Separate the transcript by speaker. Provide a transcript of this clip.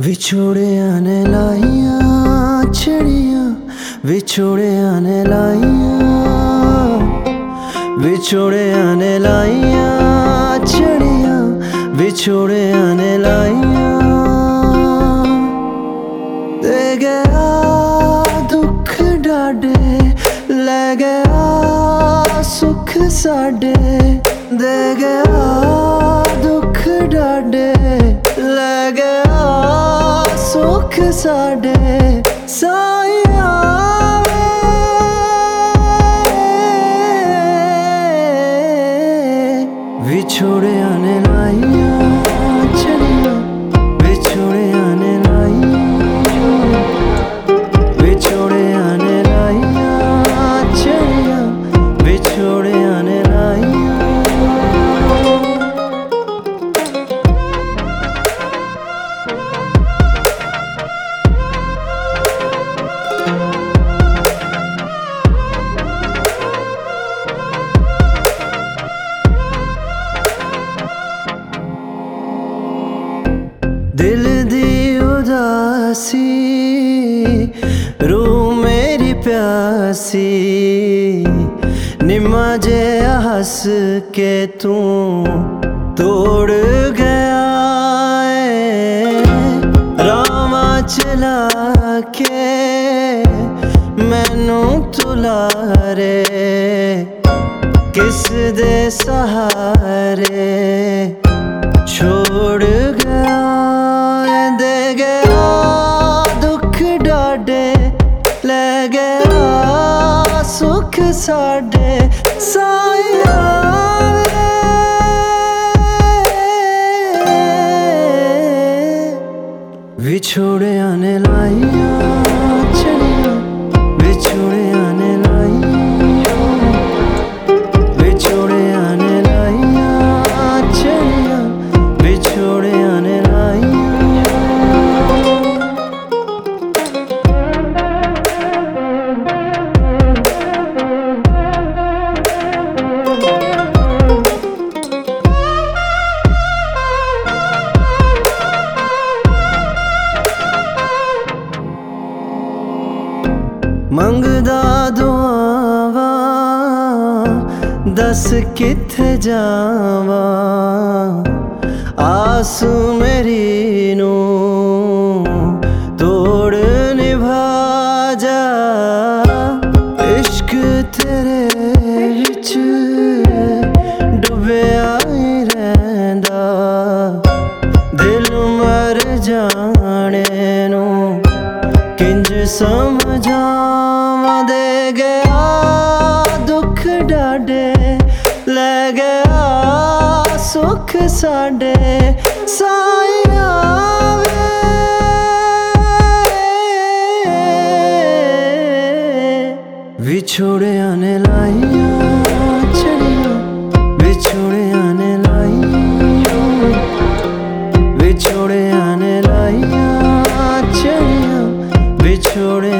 Speaker 1: ਵਿਛੋੜਿਆਂ ਨੇ ਲਾਈਆਂ ਛੜੀਆਂ ਵਿਛੋੜਿਆਂ ਨੇ ਲਾਈਆਂ, ਵਿਛੋੜਿਆਂ ਨੇ ਲਾਈਆਂ ਛੜੀਆਂ ਵਿਛੋੜਿਆਂ ਨੇ ਲਾਈਆਂ। ਦੇ ਗਿਆ ਦੁੱਖ ਡਾਡੇ ਲੈ ਗਿਆ ਸੁੱਖ ਸਾਡੇ। ਦੇ ਗਿਆ ਦੁੱਖ ਡਾਡੇ ਲੈ ਗਿਆ ਸੁੱਖ ਸਾਡੇ ਸਾਇਆ ਦਿਲ ਦੀ ਉਦਾਸੀ ਰੂ ਮੇਰੀ ਪਿਆਸੀ, ਨਿਮਾ ਜੇ ਹੱਸ ਕੇ ਤੂੰ ਤੋੜ ਗਿਆ ਏ। ਰਾਮਾ ਚਲਾ ਕੇ ਮੈਨੂੰ ਤੁਲਾਰੇ, ਕਿਸ ਦੇ ਸਹਾਰੇ ਸੁੱਖ ਸਾਡੇ ਸਾਇਆ ਵੇ। ਵਿਛੋੜਿਆਂ ਨੇ ਮੰਗਦਾ ਦੁਆਵਾ ਦੱਸ ਕਿੱਥੇ ਜਾਵਾਂ? ਆਸ ਮੇਰੀ ਨੂੰ ਸਮਝਾਵਾਂ ਦੇ ਗਿਆ ਦੁੱਖ ਡਾਡੇ ਲੈ ਗਿਆ ਸੁੱਖ ਸਾਡੇ ਸਾਈ ਵਿਛੋੜਿਆਂ